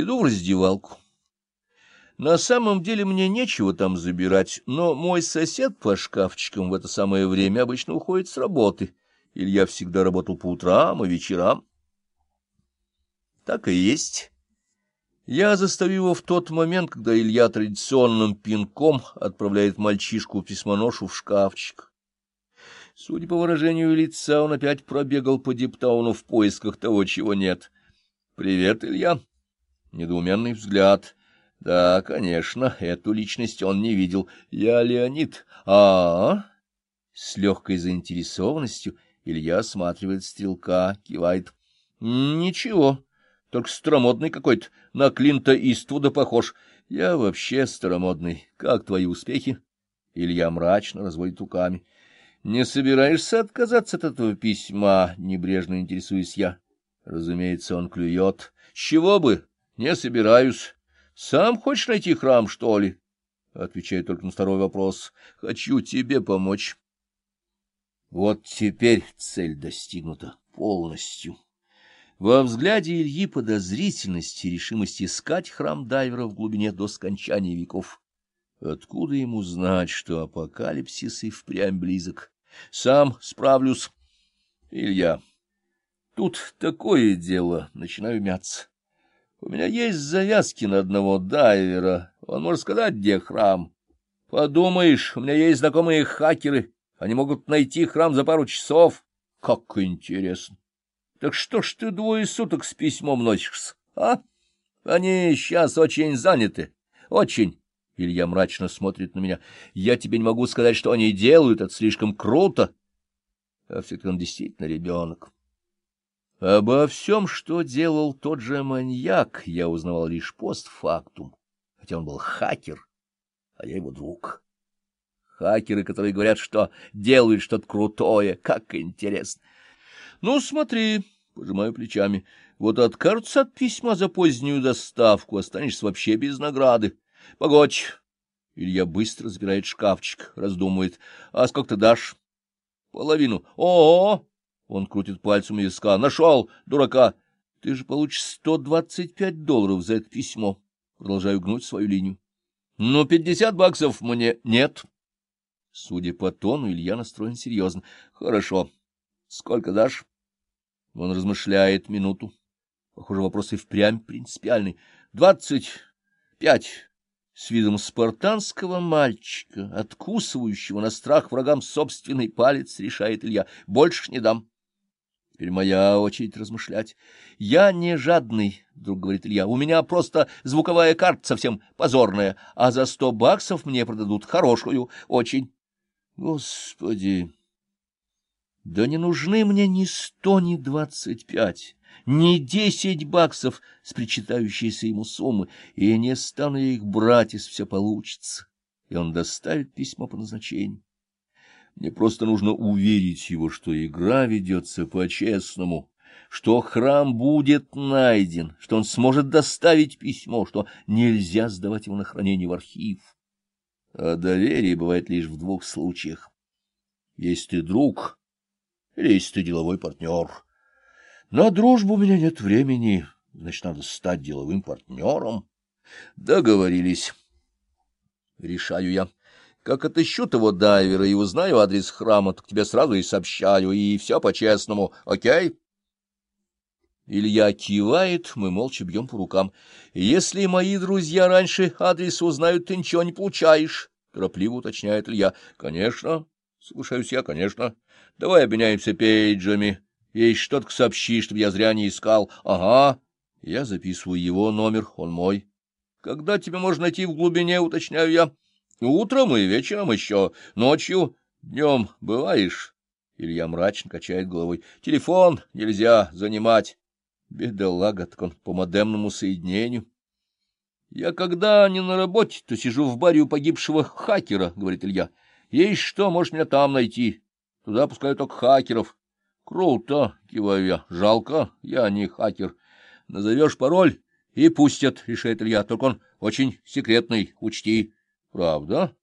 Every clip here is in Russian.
Иду в раздевалку. На самом деле мне нечего там забирать, но мой сосед по шкафчикам в это самое время обычно уходит с работы. Илья всегда работал по утрам и вечерам. Так и есть. Я застаю его в тот момент, когда Илья традиционным пинком отправляет мальчишку-письмоношу в шкафчик. Судя по выражению лица, он опять пробегал по Диптауну в поисках того, чего нет. — Привет, Илья. Недоуменный взгляд. Да, конечно, эту личность он не видел. Я Леонид. А, -а, -а. С легкой заинтересованностью Илья осматривает стрелка, кивает. Ничего, только старомодный какой-то, на Клинта Иствуда похож. Я вообще старомодный. Как твои успехи? Илья мрачно разводит руками. Не собираешься отказаться от этого письма? Небрежно интересуюсь я. Разумеется, он клюет. С чего бы? Не собираюсь. Сам хочешь найти храм, что ли? Отвечаю только на второй вопрос. Хочу тебе помочь. Вот теперь цель достигнута полностью. Во взгляде Ильи подозрительности и решимости искать храм дайвера в глубине до скончания веков. Откуда ему знать, что апокалипсис и впрямь близок? Сам справлюсь. Илья, тут такое дело, начинаю мяться. У меня есть завязки на одного дайвера. Он может сказать, где храм. Подумаешь, у меня есть знакомые хакеры. Они могут найти храм за пару часов. Как интересно. Так что ж ты двое суток с письмом носишься, а? Они сейчас очень заняты. Очень. Илья мрачно смотрит на меня. Я тебе не могу сказать, что они делают. Это слишком круто. А все-таки он действительно ребенок. Обо всем, что делал тот же маньяк, я узнавал лишь постфактум, хотя он был хакер, а я его друг. Хакеры, которые говорят, что делают что-то крутое, как интересно. Ну, смотри, пожимаю плечами, вот откажутся от письма за позднюю доставку, останешься вообще без награды. Погодь. Илья быстро забирает шкафчик, раздумывает. А сколько ты дашь? Половину. О, -о, -о он крутит пальцем виска. Нашел, дурака. Ты же получишь сто двадцать пять долларов за это письмо. Продолжаю гнуть свою линию. Ну, пятьдесят баксов мне нет. Судя по тону, Илья настроен серьезно. Хорошо. Сколько дашь? Он размышляет минуту. Похоже, вопрос и впрямь принципиальный. Двадцать пять. С видом спартанского мальчика, откусывающего на страх врагам собственный палец, решает Илья. Больше не дам. Теперь моя очередь размышлять. — Я не жадный, — вдруг говорит Илья. — У меня просто звуковая карта совсем позорная, а за сто баксов мне продадут хорошую, очень. — Господи! Да не нужны мне ни сто, ни двадцать пять, ни десять баксов с причитающейся ему суммы, и не стану я их брать, если все получится. И он доставит письмо по назначению. Мне просто нужно уверить его, что игра ведется по-честному, что храм будет найден, что он сможет доставить письмо, что нельзя сдавать его на хранение в архив. А доверие бывает лишь в двух случаях. Если ты друг или если ты деловой партнер. На дружбу у меня нет времени, значит, надо стать деловым партнером. Договорились. Решаю я. Как отыщу того дайвера и узнаю адрес храма, так тебе сразу и сообщаю, и все по-честному, окей? Илья кивает, мы молча бьем по рукам. Если мои друзья раньше адрес узнают, ты ничего не получаешь, — торопливо уточняет Илья. — Конечно, — соглашаюсь я, конечно. Давай обменяемся пейджами. Есть что-то сообщи, чтобы я зря не искал. Ага. Я записываю его номер, он мой. Когда тебя можно найти в глубине, уточняю я. Утром и вечером еще, ночью, днем бываешь. Илья мрачно качает головой. Телефон нельзя занимать. Бедолага, так он по модемному соединению. Я когда не на работе, то сижу в баре у погибшего хакера, говорит Илья. Есть что, можешь меня там найти. Туда пускают только хакеров. Круто, киваю я. Жалко, я не хакер. Назовешь пароль и пустят, решает Илья. Только он очень секретный, учти. Правда?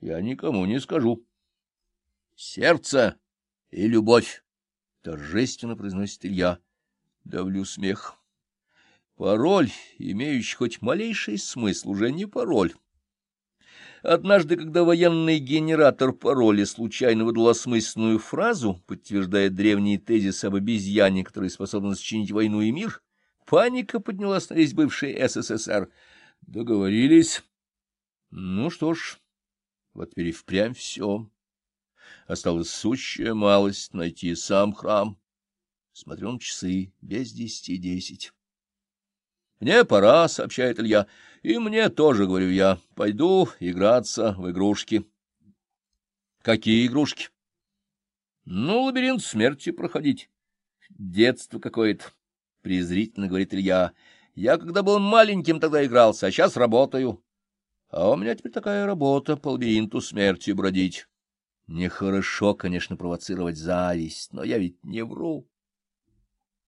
Я никому не скажу. Сердце и любовь, торжественно произносит Илья. Давлю смех. Пароль, имеющий хоть малейший смысл, уже не пароль. Однажды, когда военный генератор пароля случайно выдал осмысленную фразу, подтверждая древний тезис об обезьяне, которая способна сочинить войну и мир, паника поднялась на весь бывший СССР. Договорились. Ну что ж, вот теперь и впрямь все. Осталась сущая малость найти сам храм. Смотрю на часы, без десяти десять. — Мне пора, — сообщает Илья. — И мне тоже, — говорю я. — Пойду играться в игрушки. — Какие игрушки? — Ну, лабиринт смерти проходить. — Детство какое-то, — презрительно говорит Илья. — Я, когда был маленьким, тогда игрался, а сейчас работаю. А у меня теперь такая работа по лабиринту смерти бродить. Нехорошо, конечно, провоцировать зависть, но я ведь не вру.